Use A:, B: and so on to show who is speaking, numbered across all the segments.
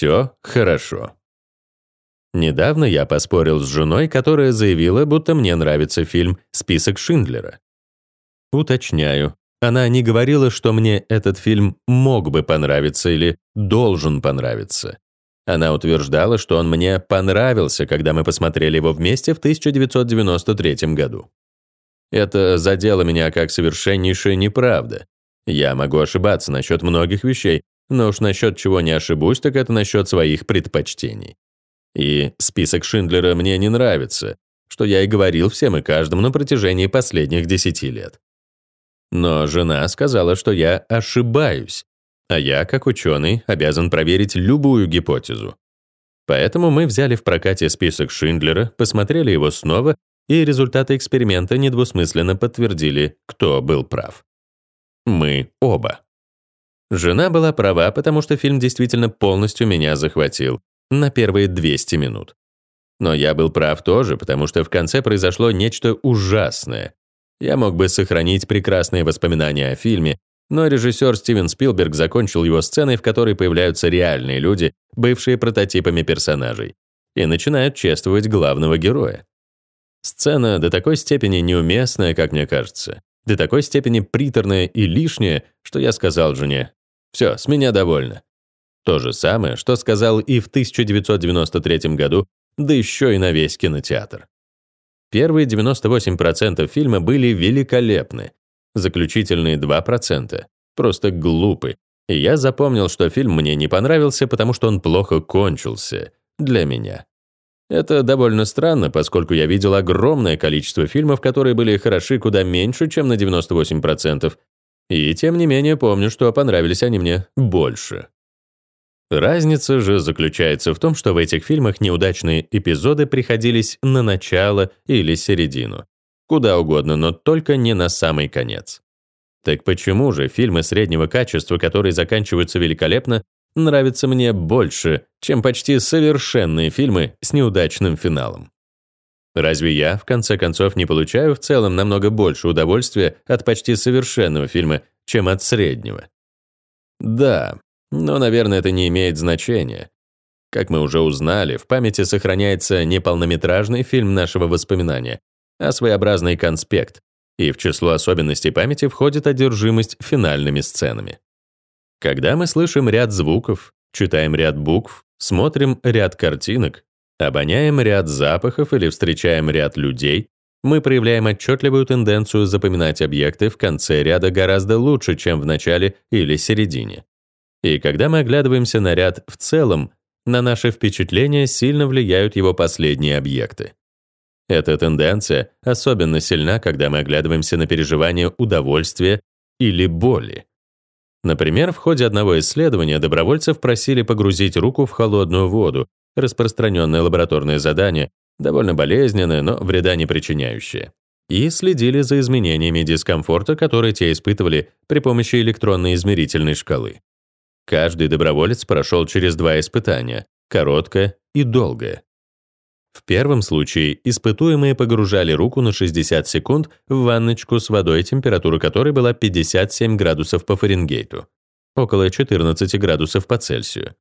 A: все хорошо. Недавно я поспорил с женой, которая заявила, будто мне нравится фильм «Список Шиндлера». Уточняю, она не говорила, что мне этот фильм мог бы понравиться или должен понравиться. Она утверждала, что он мне понравился, когда мы посмотрели его вместе в 1993 году. Это задело меня как совершеннейшая неправда. Я могу ошибаться насчет многих вещей, но уж насчет чего не ошибусь, так это насчет своих предпочтений. И список Шиндлера мне не нравится, что я и говорил всем и каждому на протяжении последних десяти лет. Но жена сказала, что я ошибаюсь, а я, как ученый, обязан проверить любую гипотезу. Поэтому мы взяли в прокате список Шиндлера, посмотрели его снова, и результаты эксперимента недвусмысленно подтвердили, кто был прав. Мы оба. Жена была права, потому что фильм действительно полностью меня захватил на первые 200 минут. Но я был прав тоже, потому что в конце произошло нечто ужасное. Я мог бы сохранить прекрасные воспоминания о фильме, но режиссер Стивен Спилберг закончил его сценой, в которой появляются реальные люди, бывшие прототипами персонажей, и начинают чествовать главного героя. Сцена до такой степени неуместная, как мне кажется, до такой степени приторная и лишняя, что я сказал жене, «Все, с меня довольно». То же самое, что сказал и в 1993 году, да еще и на весь кинотеатр. Первые 98% фильма были великолепны, Заключительные 2% просто глупы. И я запомнил, что фильм мне не понравился, потому что он плохо кончился. Для меня. Это довольно странно, поскольку я видел огромное количество фильмов, которые были хороши куда меньше, чем на 98%. И тем не менее помню, что понравились они мне больше. Разница же заключается в том, что в этих фильмах неудачные эпизоды приходились на начало или середину. Куда угодно, но только не на самый конец. Так почему же фильмы среднего качества, которые заканчиваются великолепно, нравятся мне больше, чем почти совершенные фильмы с неудачным финалом? Разве я, в конце концов, не получаю в целом намного больше удовольствия от почти совершенного фильма, чем от среднего? Да, но, наверное, это не имеет значения. Как мы уже узнали, в памяти сохраняется не полнометражный фильм нашего воспоминания, а своеобразный конспект, и в число особенностей памяти входит одержимость финальными сценами. Когда мы слышим ряд звуков, читаем ряд букв, смотрим ряд картинок, обоняем ряд запахов или встречаем ряд людей, мы проявляем отчетливую тенденцию запоминать объекты в конце ряда гораздо лучше, чем в начале или середине. И когда мы оглядываемся на ряд в целом, на наши впечатления сильно влияют его последние объекты. Эта тенденция особенно сильна, когда мы оглядываемся на переживание удовольствия или боли. Например, в ходе одного исследования добровольцев просили погрузить руку в холодную воду, распространенное лабораторное задание, довольно болезненное, но вреда не причиняющее, и следили за изменениями дискомфорта, которые те испытывали при помощи электронной измерительной шкалы. Каждый доброволец прошел через два испытания — короткое и долгое. В первом случае испытуемые погружали руку на 60 секунд в ванночку с водой, температура которой была 57 градусов по Фаренгейту, около 14 градусов по Цельсию.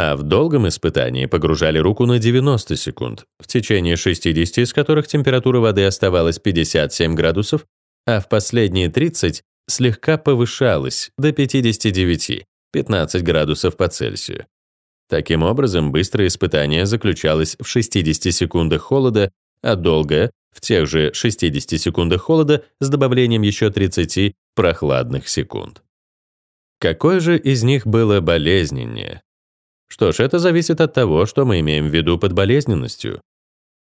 A: А в долгом испытании погружали руку на 90 секунд, в течение 60 из которых температура воды оставалась 57 градусов, а в последние 30 слегка повышалась до 59, 15 градусов по Цельсию. Таким образом, быстрое испытание заключалось в 60 секундах холода, а долгое — в тех же 60 секундах холода с добавлением еще 30 прохладных секунд. Какое же из них было болезненнее? Что ж, это зависит от того, что мы имеем в виду под болезненностью.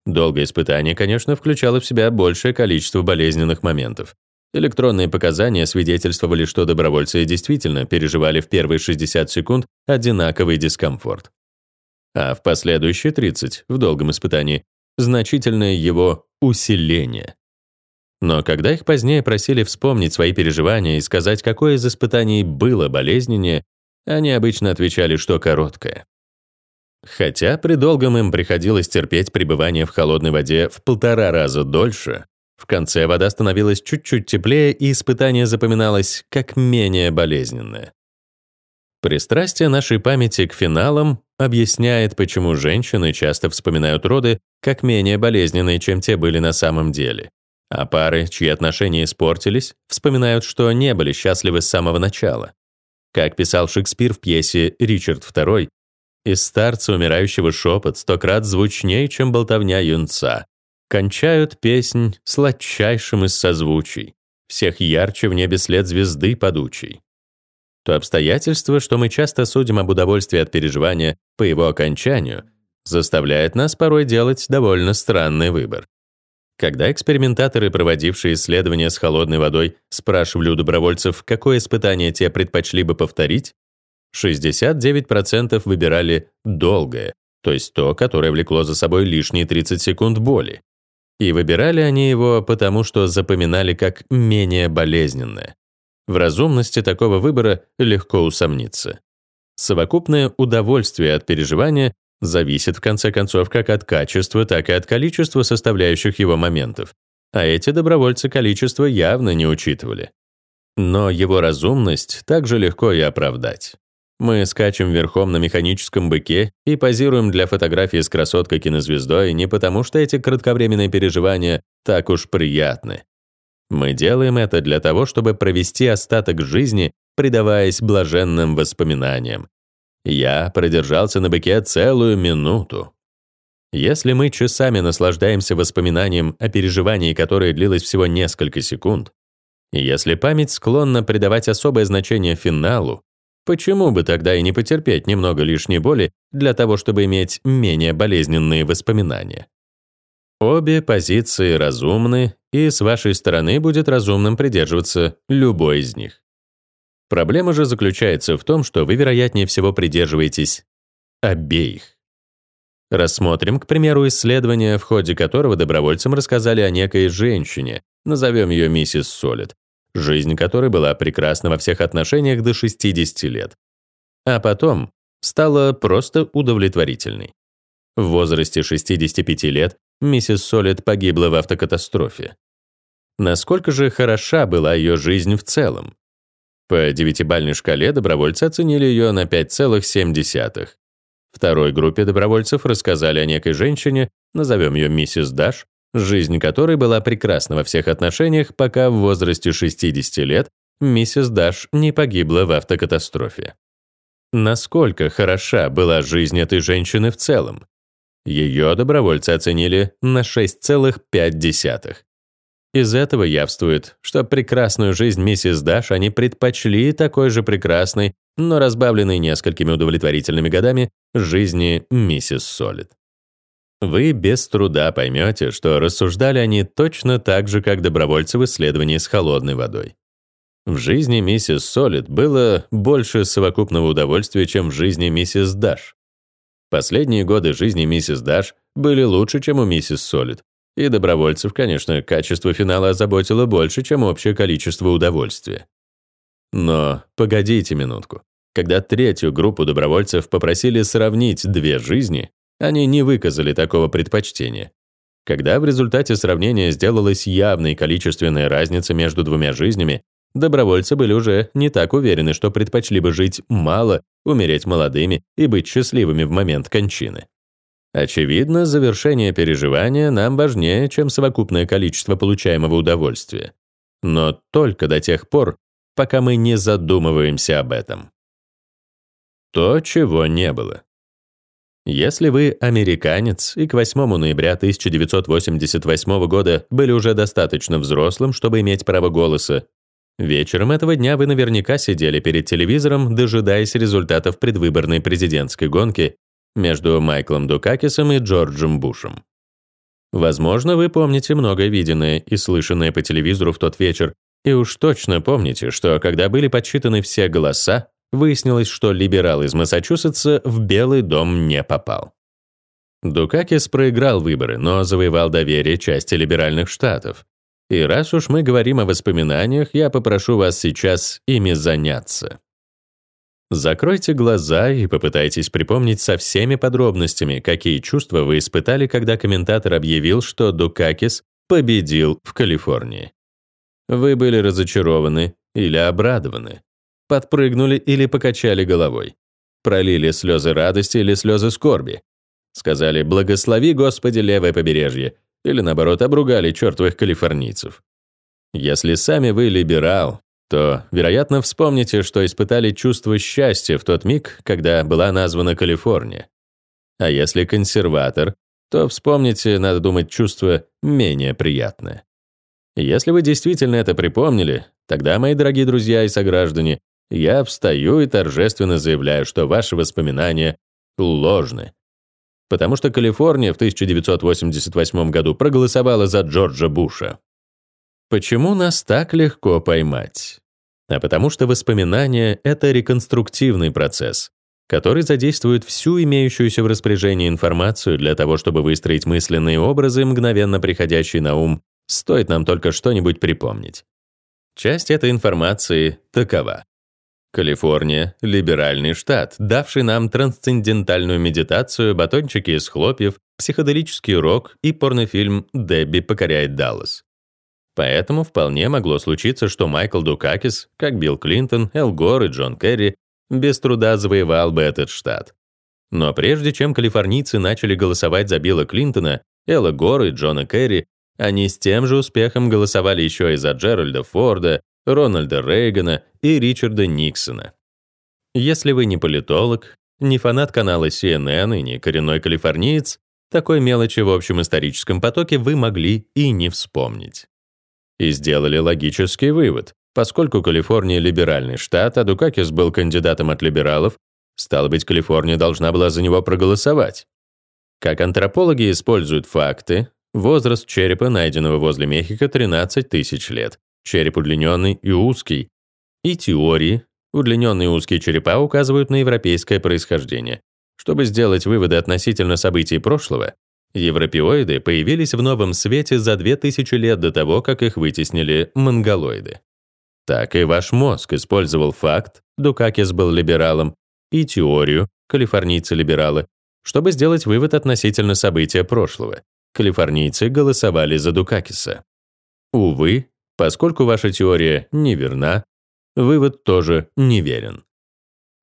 A: Долгое испытание, конечно, включало в себя большее количество болезненных моментов, Электронные показания свидетельствовали, что добровольцы действительно переживали в первые 60 секунд одинаковый дискомфорт. А в последующие 30, в долгом испытании, значительное его усиление. Но когда их позднее просили вспомнить свои переживания и сказать, какое из испытаний было болезненнее, они обычно отвечали, что короткое. Хотя при долгом им приходилось терпеть пребывание в холодной воде в полтора раза дольше, в конце вода становилась чуть-чуть теплее, и испытание запоминалось как менее болезненное. Пристрастие нашей памяти к финалам объясняет, почему женщины часто вспоминают роды как менее болезненные, чем те были на самом деле. А пары, чьи отношения испортились, вспоминают, что не были счастливы с самого начала. Как писал Шекспир в пьесе «Ричард II», из старца умирающего шепот сто крат звучнее, чем болтовня юнца. Кончают песнь сладчайшим из созвучий, всех ярче в небе след звезды падучей. То обстоятельство, что мы часто судим об удовольствии от переживания по его окончанию, заставляет нас порой делать довольно странный выбор. Когда экспериментаторы, проводившие исследования с холодной водой, спрашивали у добровольцев, какое испытание те предпочли бы повторить, 69% выбирали долгое, то есть то, которое влекло за собой лишние 30 секунд боли. И выбирали они его потому, что запоминали как менее болезненное. В разумности такого выбора легко усомниться. Совокупное удовольствие от переживания зависит в конце концов как от качества, так и от количества составляющих его моментов. А эти добровольцы количество явно не учитывали. Но его разумность также легко и оправдать. Мы скачем верхом на механическом быке и позируем для фотографии с красоткой-кинозвездой не потому, что эти кратковременные переживания так уж приятны. Мы делаем это для того, чтобы провести остаток жизни, предаваясь блаженным воспоминаниям. Я продержался на быке целую минуту. Если мы часами наслаждаемся воспоминанием о переживании, которое длилось всего несколько секунд, если память склонна придавать особое значение финалу, Почему бы тогда и не потерпеть немного лишней боли для того, чтобы иметь менее болезненные воспоминания? Обе позиции разумны, и с вашей стороны будет разумным придерживаться любой из них. Проблема же заключается в том, что вы, вероятнее всего, придерживаетесь обеих. Рассмотрим, к примеру, исследование, в ходе которого добровольцам рассказали о некой женщине, назовем ее миссис Солид, жизнь которой была прекрасна во всех отношениях до 60 лет. А потом стала просто удовлетворительной. В возрасте 65 лет миссис Солид погибла в автокатастрофе. Насколько же хороша была ее жизнь в целом? По девятибальной шкале добровольцы оценили ее на 5,7. Второй группе добровольцев рассказали о некой женщине, назовем ее миссис Даш, жизнь которой была прекрасна во всех отношениях, пока в возрасте 60 лет миссис Даш не погибла в автокатастрофе. Насколько хороша была жизнь этой женщины в целом? Ее добровольцы оценили на 6,5. Из этого явствует, что прекрасную жизнь миссис Даш они предпочли такой же прекрасной, но разбавленной несколькими удовлетворительными годами жизни миссис Солид. Вы без труда поймете, что рассуждали они точно так же, как добровольцы в исследовании с холодной водой. В жизни миссис Солид было больше совокупного удовольствия, чем в жизни миссис Даш. Последние годы жизни миссис Даш были лучше, чем у миссис Солид, и добровольцев, конечно, качество финала озаботило больше, чем общее количество удовольствия. Но погодите минутку. Когда третью группу добровольцев попросили сравнить две жизни, они не выказали такого предпочтения. Когда в результате сравнения сделалась явной количественная разница между двумя жизнями, добровольцы были уже не так уверены, что предпочли бы жить мало, умереть молодыми и быть счастливыми в момент кончины. Очевидно, завершение переживания нам важнее, чем совокупное количество получаемого удовольствия. Но только до тех пор, пока мы не задумываемся об этом. То, чего не было. Если вы американец и к 8 ноября 1988 года были уже достаточно взрослым, чтобы иметь право голоса, вечером этого дня вы наверняка сидели перед телевизором, дожидаясь результатов предвыборной президентской гонки между Майклом Дукакисом и Джорджем Бушем. Возможно, вы помните многое виденное и слышанное по телевизору в тот вечер, и уж точно помните, что когда были подсчитаны все голоса, выяснилось, что либерал из Массачусетса в Белый дом не попал. Дукакис проиграл выборы, но завоевал доверие части либеральных штатов. И раз уж мы говорим о воспоминаниях, я попрошу вас сейчас ими заняться. Закройте глаза и попытайтесь припомнить со всеми подробностями, какие чувства вы испытали, когда комментатор объявил, что Дукакис победил в Калифорнии. Вы были разочарованы или обрадованы? подпрыгнули или покачали головой, пролили слезы радости или слезы скорби, сказали «Благослови, Господи, левое побережье» или, наоборот, обругали чертовых калифорнийцев. Если сами вы либерал, то, вероятно, вспомните, что испытали чувство счастья в тот миг, когда была названа Калифорния. А если консерватор, то вспомните, надо думать, чувство менее приятное. Если вы действительно это припомнили, тогда, мои дорогие друзья и сограждане, я встаю и торжественно заявляю, что ваши воспоминания ложны. Потому что Калифорния в 1988 году проголосовала за Джорджа Буша. Почему нас так легко поймать? А потому что воспоминания — это реконструктивный процесс, который задействует всю имеющуюся в распоряжении информацию для того, чтобы выстроить мысленные образы, мгновенно приходящие на ум, стоит нам только что-нибудь припомнить. Часть этой информации такова. Калифорния — либеральный штат, давший нам трансцендентальную медитацию, батончики из хлопьев, психоделический рок и порнофильм «Дебби покоряет Даллас». Поэтому вполне могло случиться, что Майкл Дукакис, как Билл Клинтон, Эл Гор и Джон Керри, без труда завоевал бы этот штат. Но прежде чем калифорнийцы начали голосовать за Билла Клинтона, Элла Гора и Джона Керри, они с тем же успехом голосовали еще и за Джеральда Форда, Рональда Рейгана и Ричарда Никсона. Если вы не политолог, не фанат канала CNN и не коренной калифорниец, такой мелочи в общем историческом потоке вы могли и не вспомнить. И сделали логический вывод. Поскольку Калифорния — либеральный штат, а Дукакис был кандидатом от либералов, стало быть, Калифорния должна была за него проголосовать. Как антропологи используют факты, возраст черепа, найденного возле Мехико, 13 тысяч лет, череп удлиненный и узкий, и теории, удлиненные узкие черепа указывают на европейское происхождение. Чтобы сделать выводы относительно событий прошлого, европеоиды появились в новом свете за 2000 лет до того, как их вытеснили монголоиды. Так и ваш мозг использовал факт, Дукакис был либералом, и теорию, калифорнийцы-либералы, чтобы сделать вывод относительно события прошлого. Калифорнийцы голосовали за Дукакиса. Увы, поскольку ваша теория неверна, вывод тоже неверен.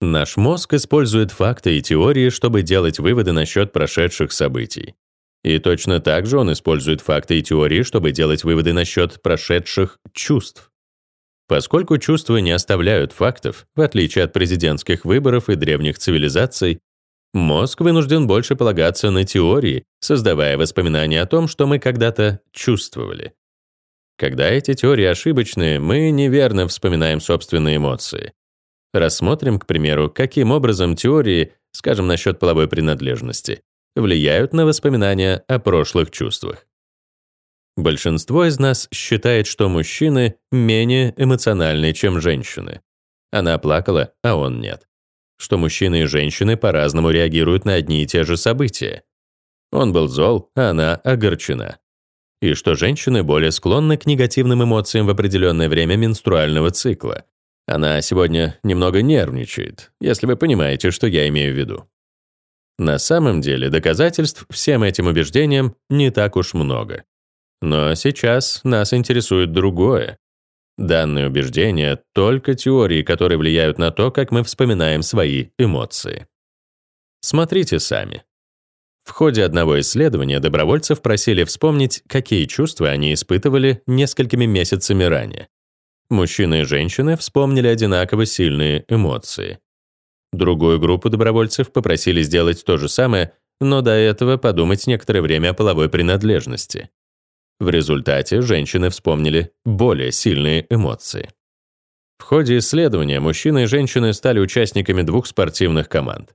A: Наш мозг использует факты и теории, чтобы делать выводы насчет прошедших событий. И точно так же он использует факты и теории, чтобы делать выводы насчет прошедших чувств. Поскольку чувства не оставляют фактов, в отличие от президентских выборов и древних цивилизаций, мозг вынужден больше полагаться на теории, создавая воспоминания о том, что мы когда-то чувствовали. Когда эти теории ошибочны, мы неверно вспоминаем собственные эмоции. Рассмотрим, к примеру, каким образом теории, скажем, насчет половой принадлежности, влияют на воспоминания о прошлых чувствах. Большинство из нас считает, что мужчины менее эмоциональны, чем женщины. Она плакала, а он нет. Что мужчины и женщины по-разному реагируют на одни и те же события. Он был зол, а она огорчена. И что женщины более склонны к негативным эмоциям в определенное время менструального цикла. Она сегодня немного нервничает, если вы понимаете, что я имею в виду. На самом деле доказательств всем этим убеждениям не так уж много. Но сейчас нас интересует другое. Данные убеждения — только теории, которые влияют на то, как мы вспоминаем свои эмоции. Смотрите сами. В ходе одного исследования добровольцев просили вспомнить, какие чувства они испытывали несколькими месяцами ранее. Мужчины и женщины вспомнили одинаково сильные эмоции. Другую группу добровольцев попросили сделать то же самое, но до этого подумать некоторое время о половой принадлежности. В результате женщины вспомнили более сильные эмоции. В ходе исследования мужчины и женщины стали участниками двух спортивных команд.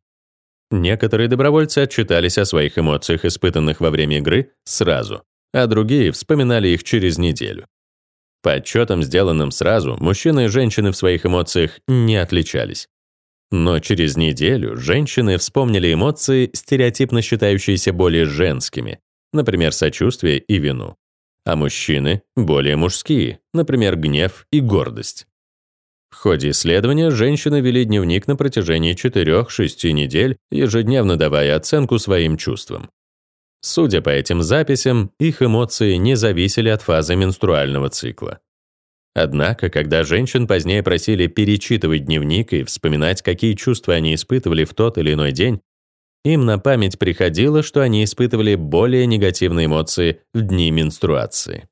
A: Некоторые добровольцы отчитались о своих эмоциях, испытанных во время игры, сразу, а другие вспоминали их через неделю. По отчетам, сделанным сразу, мужчины и женщины в своих эмоциях не отличались. Но через неделю женщины вспомнили эмоции, стереотипно считающиеся более женскими, например, сочувствие и вину а мужчины — более мужские, например, гнев и гордость. В ходе исследования женщины вели дневник на протяжении 4-6 недель, ежедневно давая оценку своим чувствам. Судя по этим записям, их эмоции не зависели от фазы менструального цикла. Однако, когда женщин позднее просили перечитывать дневник и вспоминать, какие чувства они испытывали в тот или иной день, им на память приходило, что они испытывали более негативные эмоции в дни менструации.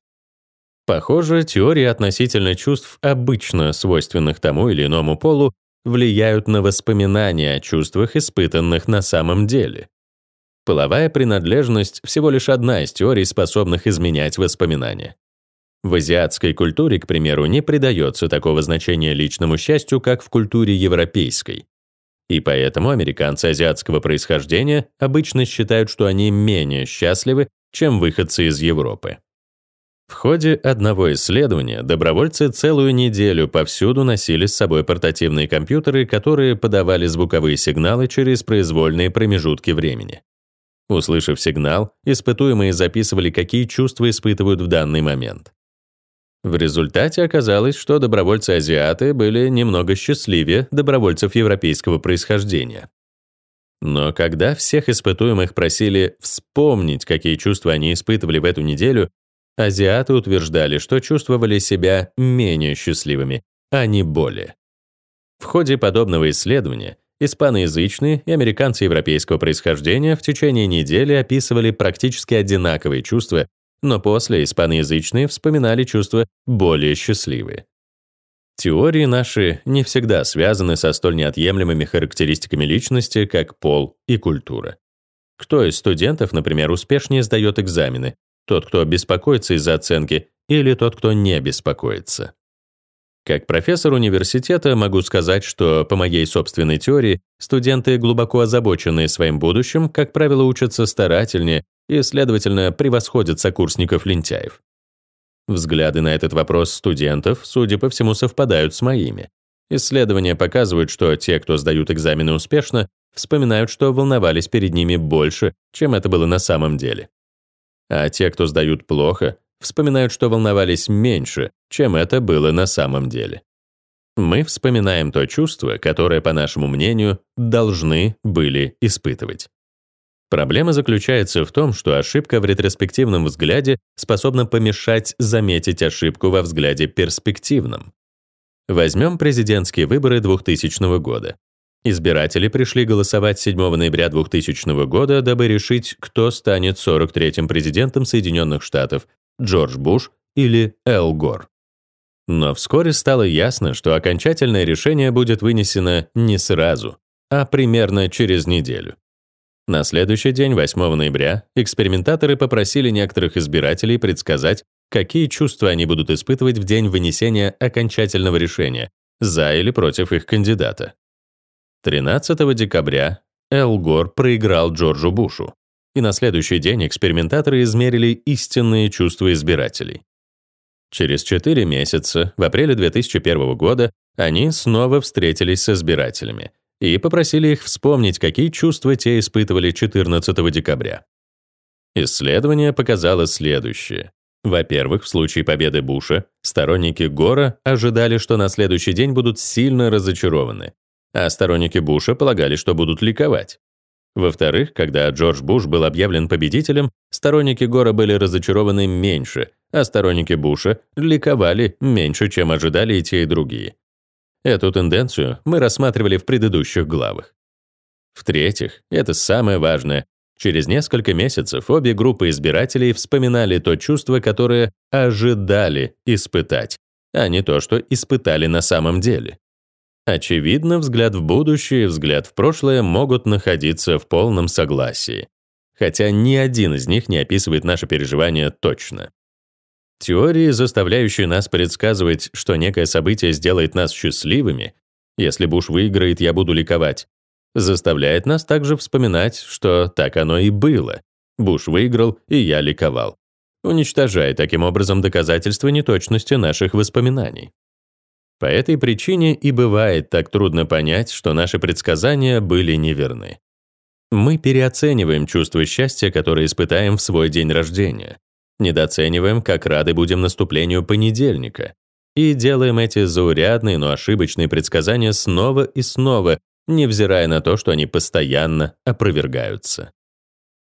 A: Похоже, теории относительно чувств, обычно свойственных тому или иному полу, влияют на воспоминания о чувствах, испытанных на самом деле. Половая принадлежность — всего лишь одна из теорий, способных изменять воспоминания. В азиатской культуре, к примеру, не придается такого значения личному счастью, как в культуре европейской. И поэтому американцы азиатского происхождения обычно считают, что они менее счастливы, чем выходцы из Европы. В ходе одного исследования добровольцы целую неделю повсюду носили с собой портативные компьютеры, которые подавали звуковые сигналы через произвольные промежутки времени. Услышав сигнал, испытуемые записывали, какие чувства испытывают в данный момент. В результате оказалось, что добровольцы-азиаты были немного счастливее добровольцев европейского происхождения. Но когда всех испытуемых просили вспомнить, какие чувства они испытывали в эту неделю, азиаты утверждали, что чувствовали себя менее счастливыми, а не более. В ходе подобного исследования испаноязычные и американцы европейского происхождения в течение недели описывали практически одинаковые чувства но после испаноязычные вспоминали чувства более счастливые. Теории наши не всегда связаны со столь неотъемлемыми характеристиками личности, как пол и культура. Кто из студентов, например, успешнее сдает экзамены? Тот, кто беспокоится из-за оценки, или тот, кто не беспокоится? Как профессор университета могу сказать, что, по моей собственной теории, студенты, глубоко озабоченные своим будущим, как правило, учатся старательнее и, следовательно, превосходят сокурсников-лентяев. Взгляды на этот вопрос студентов, судя по всему, совпадают с моими. Исследования показывают, что те, кто сдают экзамены успешно, вспоминают, что волновались перед ними больше, чем это было на самом деле. А те, кто сдают плохо, вспоминают, что волновались меньше, чем это было на самом деле. Мы вспоминаем то чувство, которое, по нашему мнению, должны были испытывать. Проблема заключается в том, что ошибка в ретроспективном взгляде способна помешать заметить ошибку во взгляде перспективном. Возьмем президентские выборы 2000 года. Избиратели пришли голосовать 7 ноября 2000 года, дабы решить, кто станет 43-м президентом Соединенных Штатов — Джордж Буш или Эл Гор. Но вскоре стало ясно, что окончательное решение будет вынесено не сразу, а примерно через неделю. На следующий день, 8 ноября, экспериментаторы попросили некоторых избирателей предсказать, какие чувства они будут испытывать в день вынесения окончательного решения за или против их кандидата. 13 декабря Эл Гор проиграл Джорджу Бушу, и на следующий день экспериментаторы измерили истинные чувства избирателей. Через 4 месяца, в апреле 2001 года, они снова встретились с избирателями — и попросили их вспомнить, какие чувства те испытывали 14 декабря. Исследование показало следующее. Во-первых, в случае победы Буша сторонники Гора ожидали, что на следующий день будут сильно разочарованы, а сторонники Буша полагали, что будут ликовать. Во-вторых, когда Джордж Буш был объявлен победителем, сторонники Гора были разочарованы меньше, а сторонники Буша ликовали меньше, чем ожидали и те, и другие. Эту тенденцию мы рассматривали в предыдущих главах. В-третьих, это самое важное, через несколько месяцев обе группы избирателей вспоминали то чувство, которое ожидали испытать, а не то, что испытали на самом деле. Очевидно, взгляд в будущее и взгляд в прошлое могут находиться в полном согласии, хотя ни один из них не описывает наши переживания точно. Теории, заставляющие нас предсказывать, что некое событие сделает нас счастливыми, если Буш выиграет, я буду ликовать, заставляет нас также вспоминать, что так оно и было. Буш выиграл, и я ликовал, уничтожая таким образом доказательства неточности наших воспоминаний. По этой причине и бывает так трудно понять, что наши предсказания были неверны. Мы переоцениваем чувство счастья, которое испытаем в свой день рождения. Недооцениваем, как рады будем наступлению понедельника. И делаем эти заурядные, но ошибочные предсказания снова и снова, невзирая на то, что они постоянно опровергаются.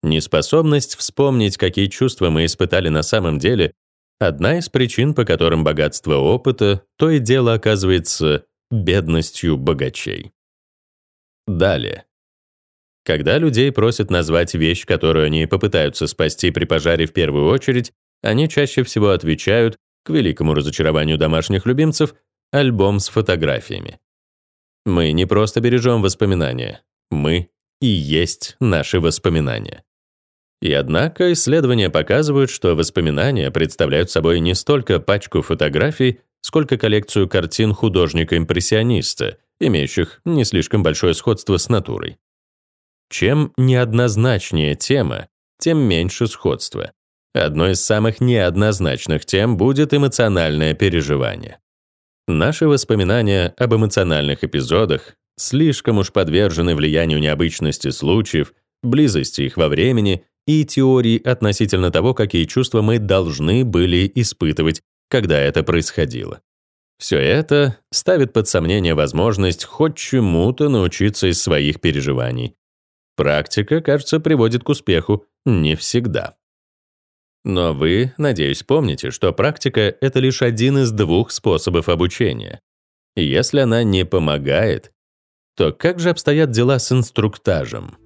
A: Неспособность вспомнить, какие чувства мы испытали на самом деле, Одна из причин, по которым богатство опыта то и дело оказывается бедностью богачей. Далее. Когда людей просят назвать вещь, которую они попытаются спасти при пожаре в первую очередь, они чаще всего отвечают, к великому разочарованию домашних любимцев, альбом с фотографиями. Мы не просто бережем воспоминания, мы и есть наши воспоминания. И однако исследования показывают, что воспоминания представляют собой не столько пачку фотографий, сколько коллекцию картин художника-импрессиониста, имеющих не слишком большое сходство с натурой. Чем неоднозначнее тема, тем меньше сходства. Одной из самых неоднозначных тем будет эмоциональное переживание. Наши воспоминания об эмоциональных эпизодах слишком уж подвержены влиянию необычности случаев, близости их во времени и теории относительно того, какие чувства мы должны были испытывать, когда это происходило. Все это ставит под сомнение возможность хоть чему-то научиться из своих переживаний. Практика, кажется, приводит к успеху не всегда. Но вы, надеюсь, помните, что практика — это лишь один из двух способов обучения. Если она не помогает, то как же обстоят дела с инструктажем?